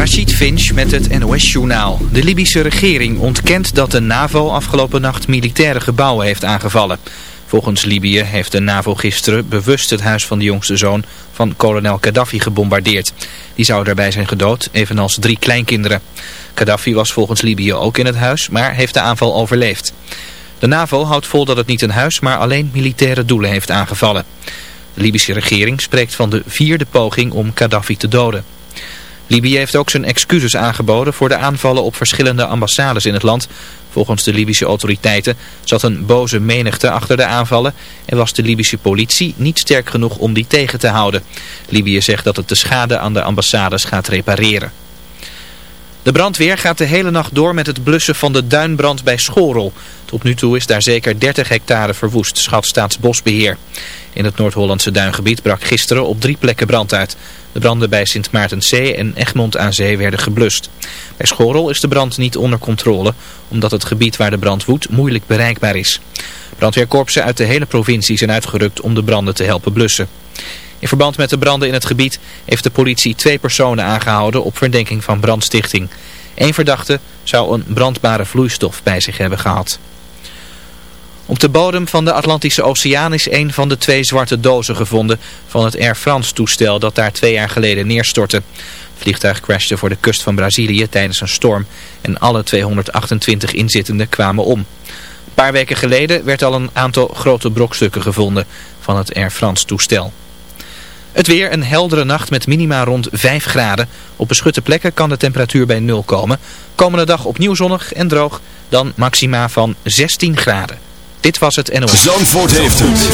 Rashid Finch met het NOS-journaal. De Libische regering ontkent dat de NAVO afgelopen nacht militaire gebouwen heeft aangevallen. Volgens Libië heeft de NAVO gisteren bewust het huis van de jongste zoon van kolonel Gaddafi gebombardeerd. Die zou daarbij zijn gedood, evenals drie kleinkinderen. Gaddafi was volgens Libië ook in het huis, maar heeft de aanval overleefd. De NAVO houdt vol dat het niet een huis, maar alleen militaire doelen heeft aangevallen. De Libische regering spreekt van de vierde poging om Gaddafi te doden. Libië heeft ook zijn excuses aangeboden voor de aanvallen op verschillende ambassades in het land. Volgens de Libische autoriteiten zat een boze menigte achter de aanvallen en was de Libische politie niet sterk genoeg om die tegen te houden. Libië zegt dat het de schade aan de ambassades gaat repareren. De brandweer gaat de hele nacht door met het blussen van de duinbrand bij Schorel. Tot nu toe is daar zeker 30 hectare verwoest, schat Staatsbosbeheer. In het Noord-Hollandse duingebied brak gisteren op drie plekken brand uit. De branden bij Sint Maartenzee en Egmond aan Zee werden geblust. Bij Schorel is de brand niet onder controle, omdat het gebied waar de brand woedt moeilijk bereikbaar is. Brandweerkorpsen uit de hele provincie zijn uitgerukt om de branden te helpen blussen. In verband met de branden in het gebied heeft de politie twee personen aangehouden op verdenking van brandstichting. Eén verdachte zou een brandbare vloeistof bij zich hebben gehad. Op de bodem van de Atlantische Oceaan is een van de twee zwarte dozen gevonden van het Air France toestel dat daar twee jaar geleden neerstortte. Het vliegtuig crashte voor de kust van Brazilië tijdens een storm en alle 228 inzittenden kwamen om. Een paar weken geleden werd al een aantal grote brokstukken gevonden van het Air France toestel. Het weer een heldere nacht met minima rond 5 graden. Op beschutte plekken kan de temperatuur bij 0 komen. Komende dag opnieuw zonnig en droog, dan maxima van 16 graden. Dit was het NOS. Zandvoort heeft het.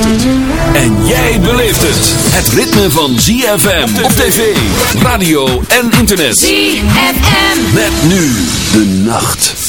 En jij beleeft het. Het ritme van ZFM op tv, radio en internet. ZFM. Met nu de nacht.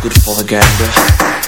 good for the gander.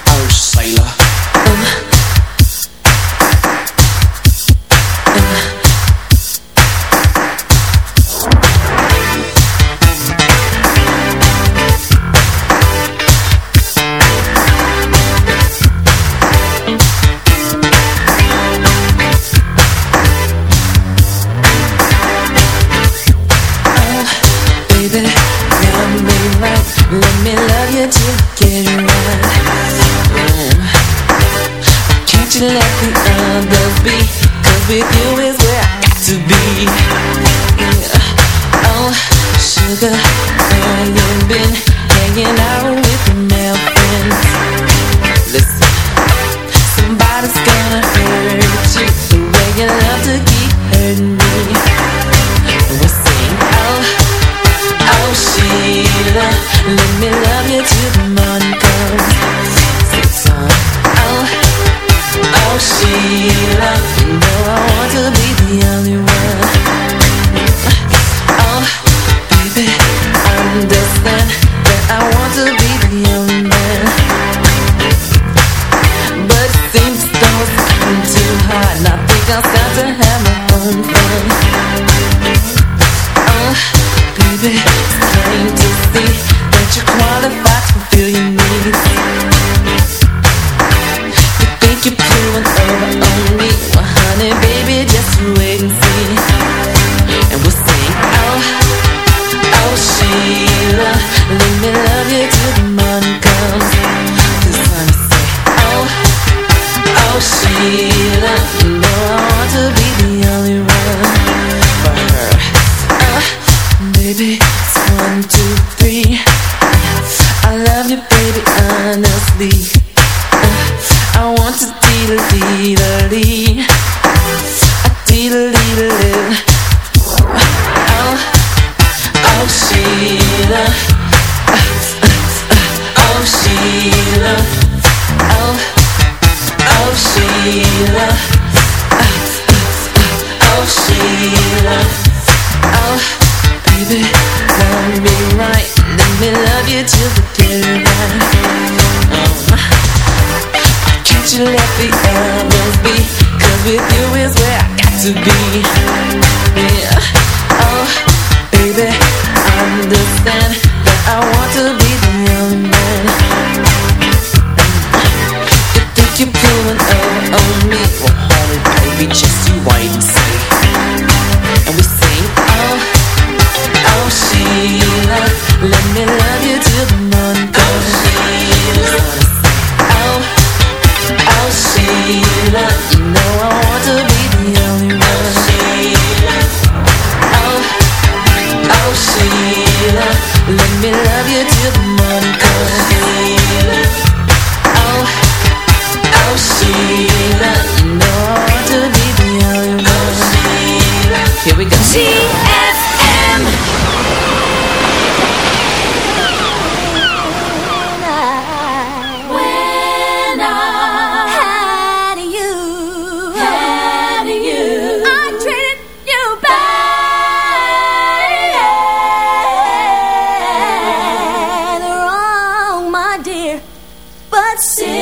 What's in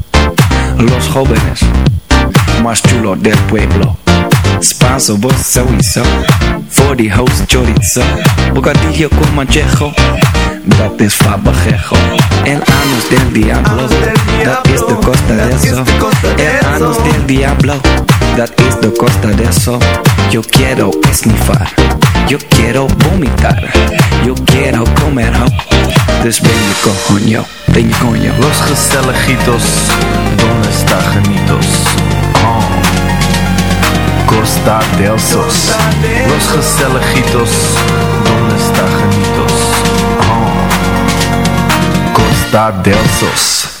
Los jóvenes más chulos del pueblo. Spanso, vos. Voor die host chorizo. Bocadillo con manchejo. Dat is fabajejo. El anus del diablo. Dat is de costa de eso. El anus del diablo. Dat is de costa de eso. Yo quiero esnifar. Yo quiero vomitar. Yo quiero comer ho. Dus ben je coño. Ben je coño. Los Gestelejitos, ¿dónde está Janitos? Oh. Costa del Sos. Los Gestelejitos, ¿dónde está Janitos? Oh. Costa del Sos.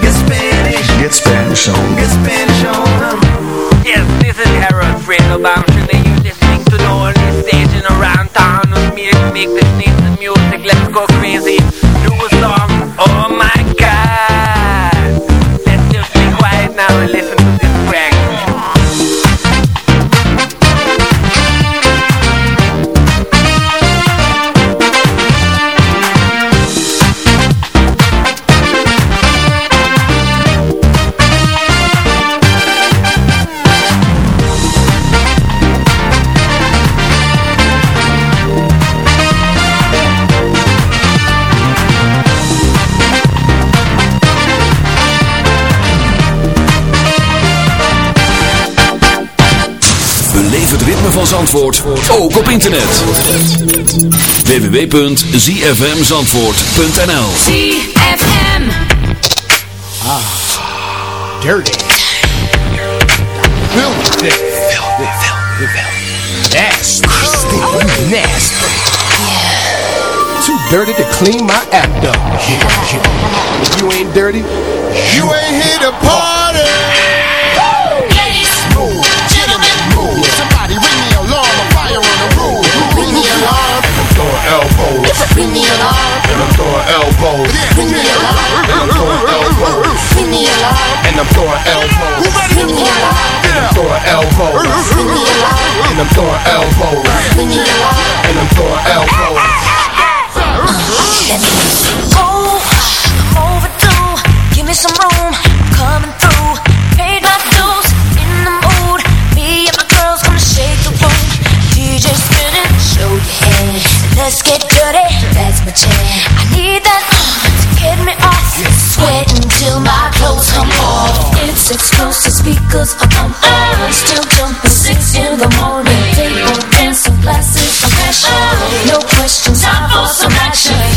Get Spanish. Get Spanish on. Get Spanish on. Yes, this is Harold Fredo Bamshin and you're listening to the only station around town with me to make this nice music. Let's go crazy. Do a song. Oh my god. Let's just be quiet now and listen Zandvoort, ook op internet. www.zfmzandvoort.nl ZFM. Ah, dirty. Filthy. Filthy. Filthy. Nasty. Oh. Nasty. Too dirty to clean my act up. Yeah, yeah. If you ain't dirty, you ain't here to party. I'm throwing elbows. ring the alarm, And I'm throwing elbows. ring the alarm, And I'm throwing elbows. ring the. And I'm throwing elbows. Oh, I'm overdue. Give me some room. I'm coming through. Paid my dues. In the mood. Me and my girls gonna shake the room. DJ spinning. Show your head. Let's get dirty. That's my jam. Off. It's explosive speakers up on on. Still jumping six in the morning. Table dancing glasses of passion. No questions. Time for some action.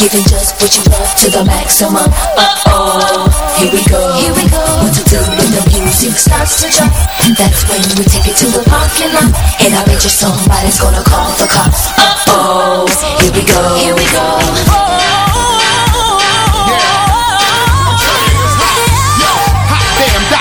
Giving just what you love to the maximum. Uh oh, here we go. Here we go. What to do when the music starts to drop? That's when we take it to the parking lot. And I bet you somebody's gonna call the cops. Uh oh, here we go. Here we go.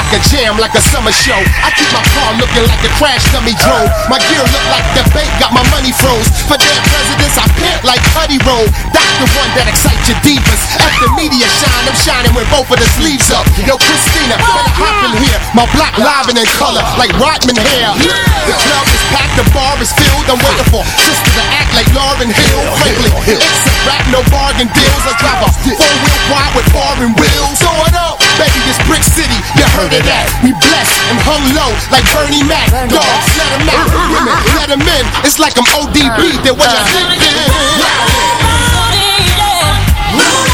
A jam like a summer show. I keep my car looking like a crash dummy drove. My gear look like the bank got my money froze. For damn presidents, I pant like Putty Roll. That the one that excites your deepest. At the media shine, I'm shining with both of the sleeves up. Yo, Christina, better hop in here, my block live in color, like Rodman hair. The club is packed, the bar is filled. I'm waiting for sisters to act like Lauren Hill. Frankly, it's a rap, no bargain deals. I drive a four-wheel wide with foreign wheels. Throw it up, baby, it's Brick City. You heard of that? We blessed and hung low like Bernie Mac. Dogs, let 'em out. Women, let 'em in. It's like I'm ODB. They're what you think. No.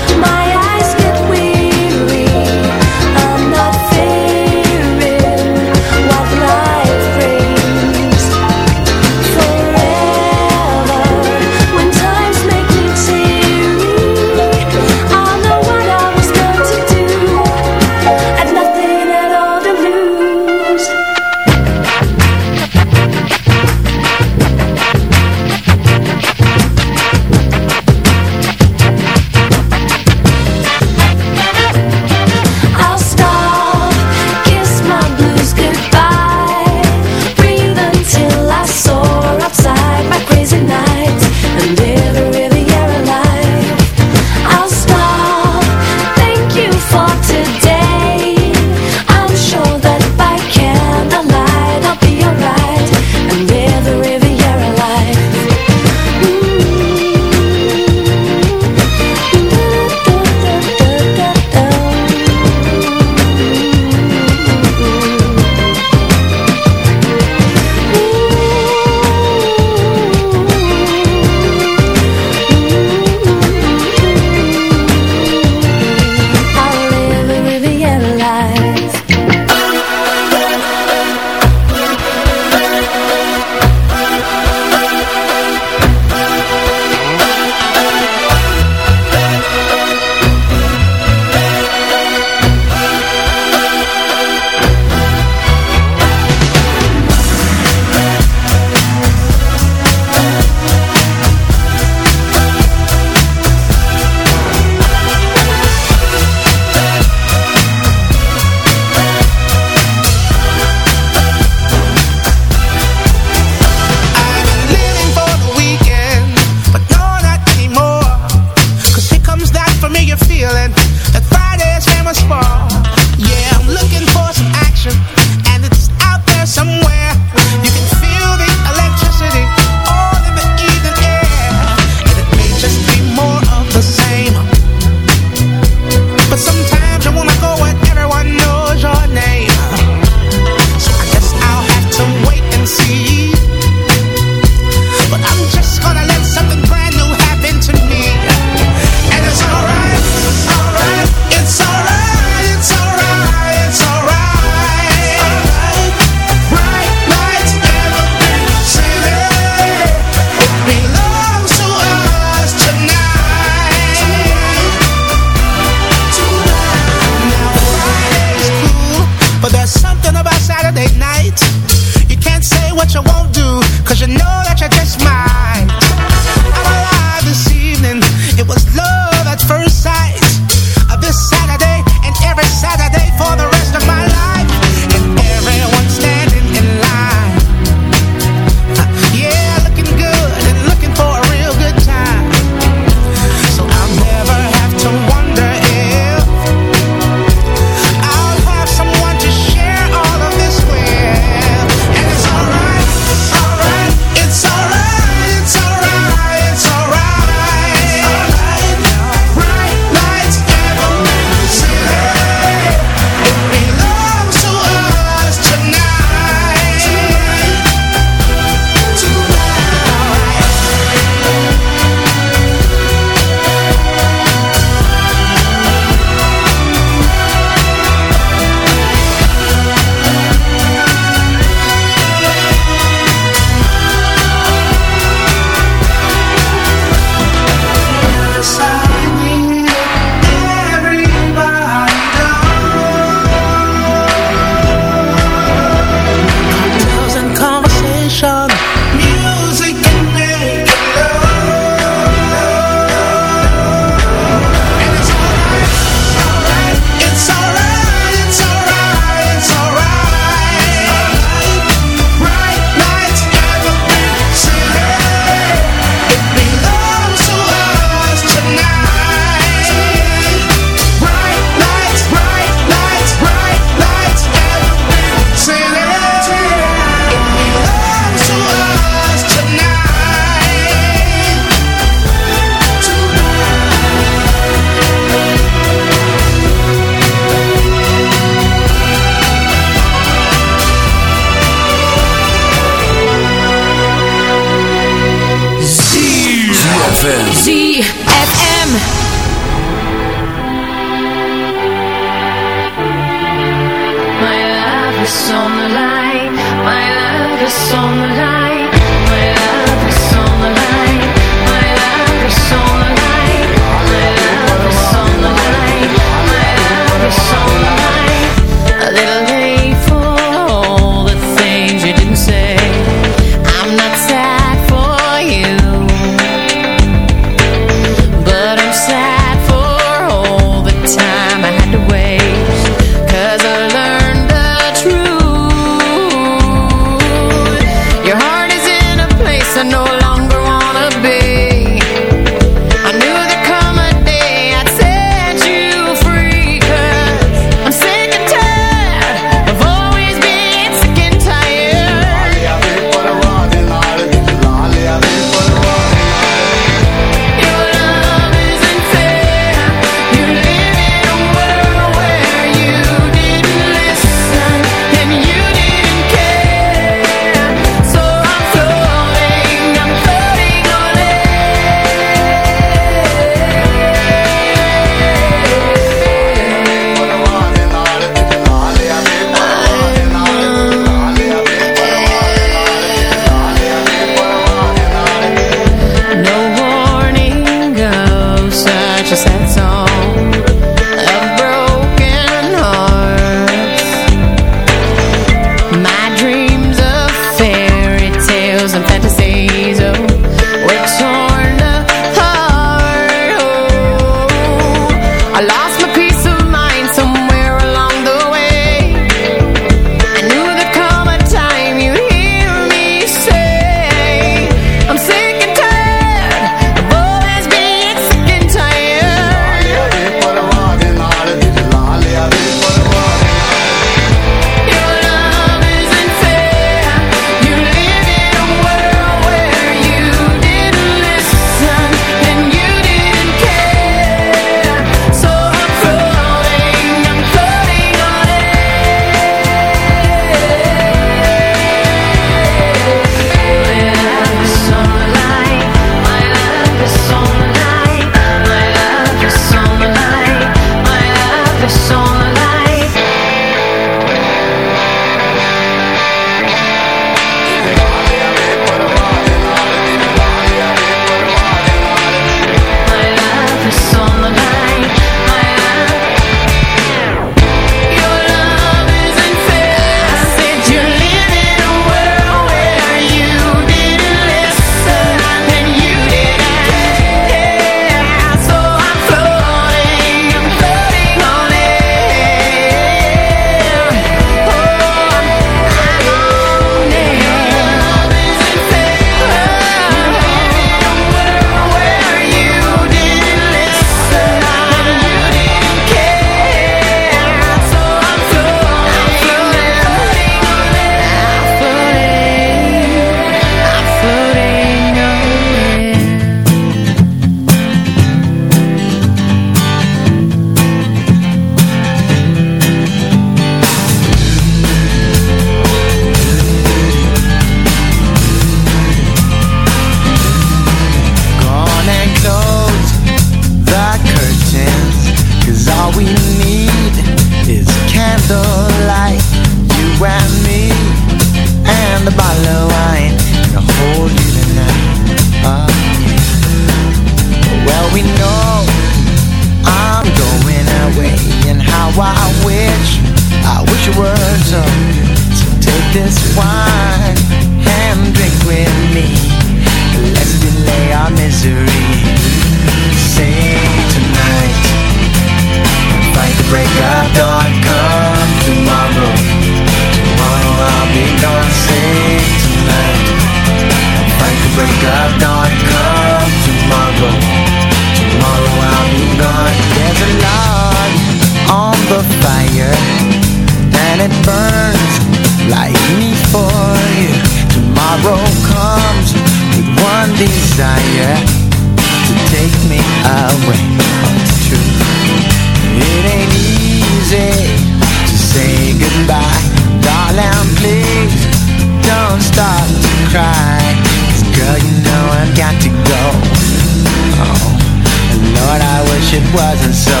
Wasn't so.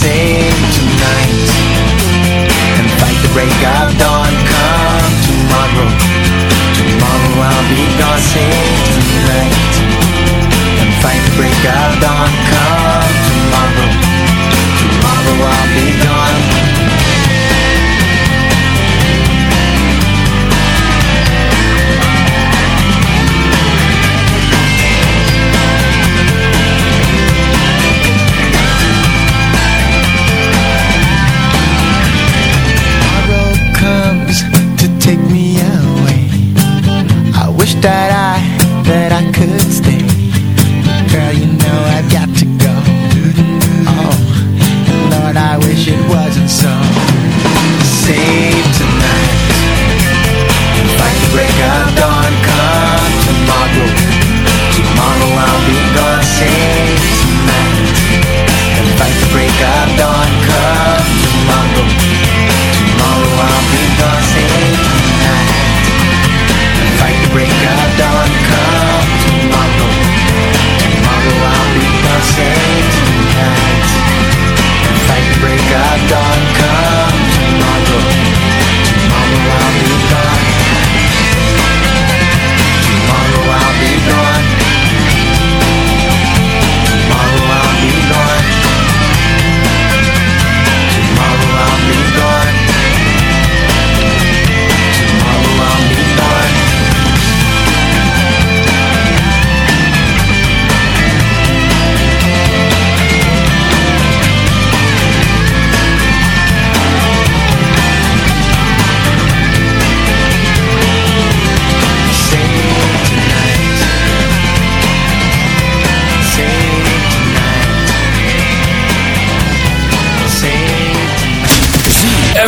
Say tonight and fight the break of dawn. Come tomorrow Tomorrow I'll be gone. Save tonight And fight the break of dawn. Come tomorrow Tomorrow I'll be gone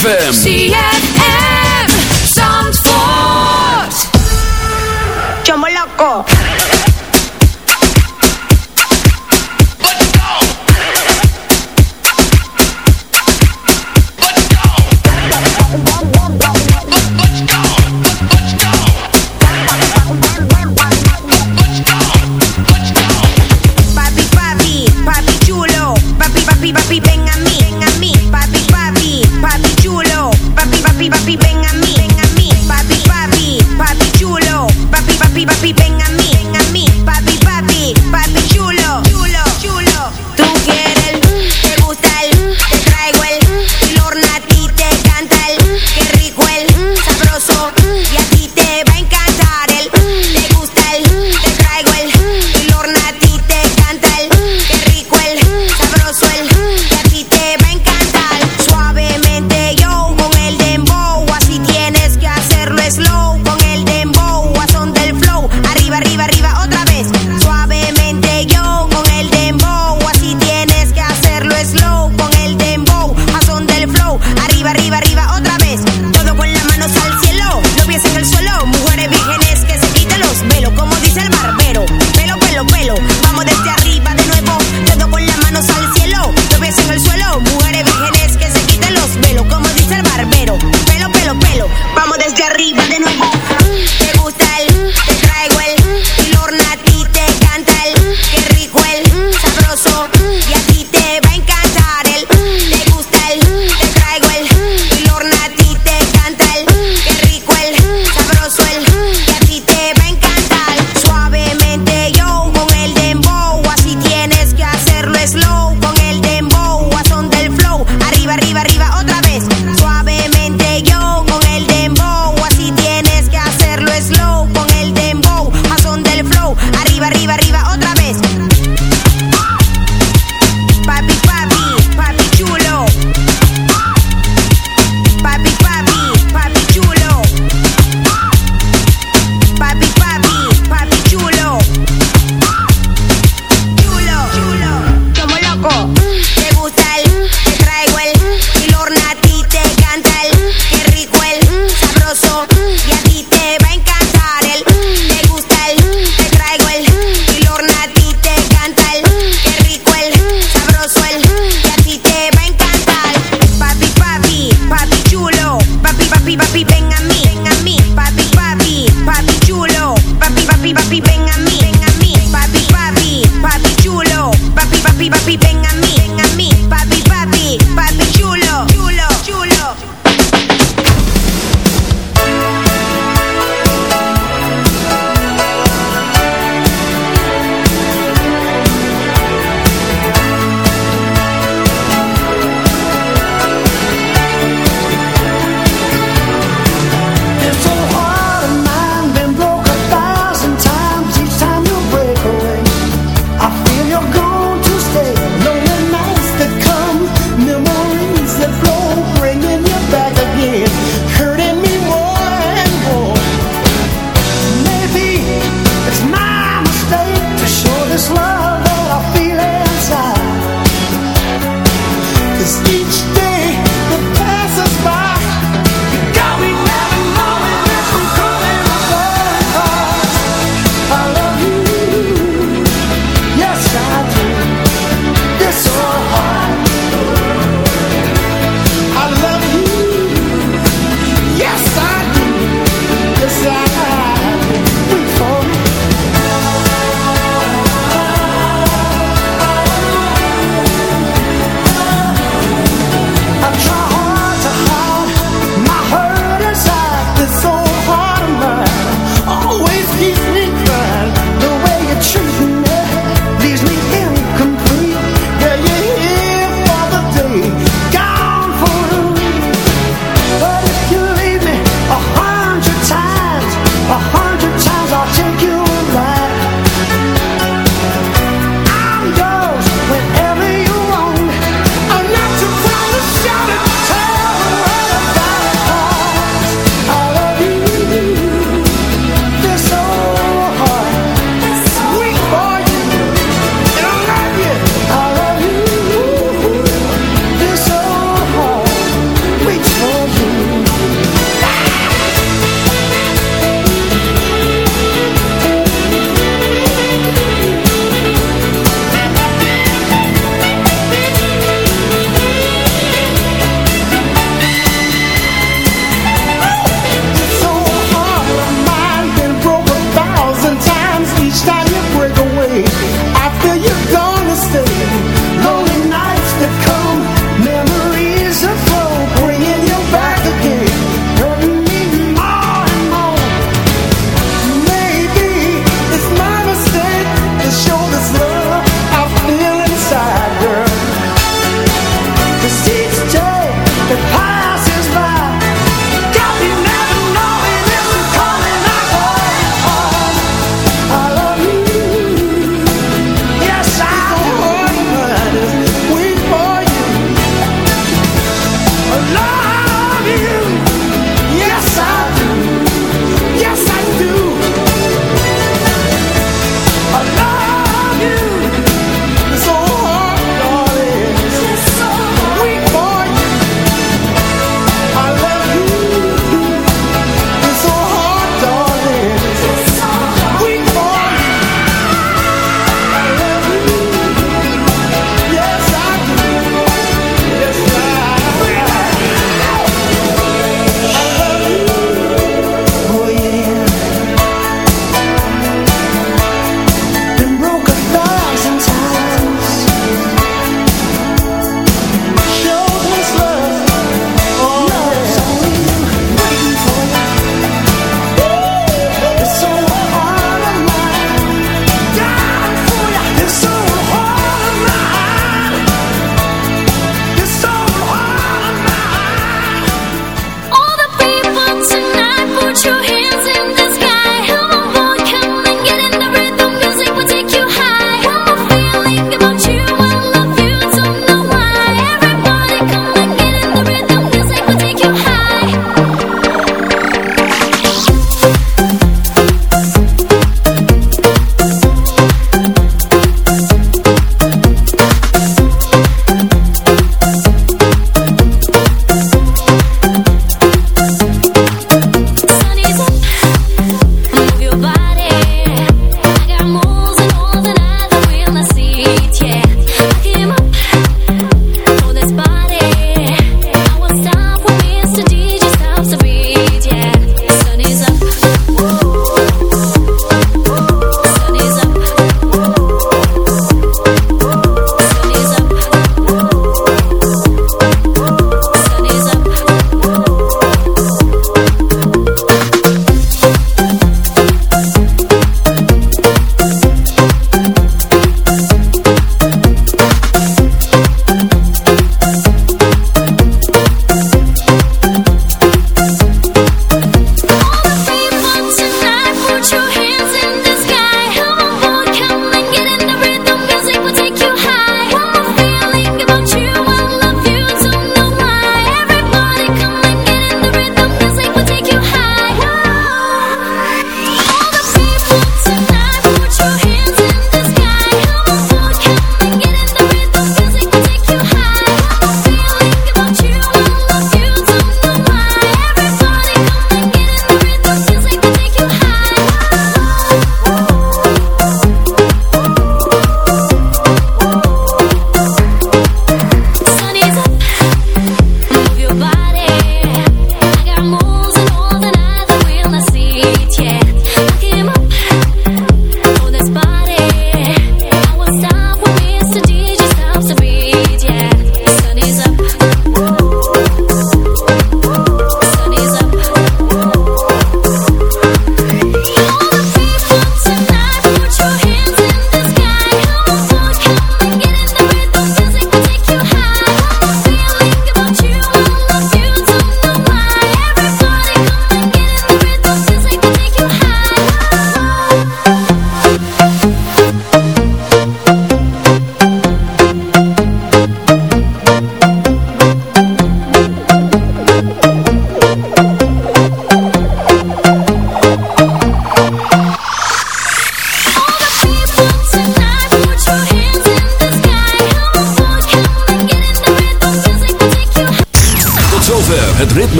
ZFM.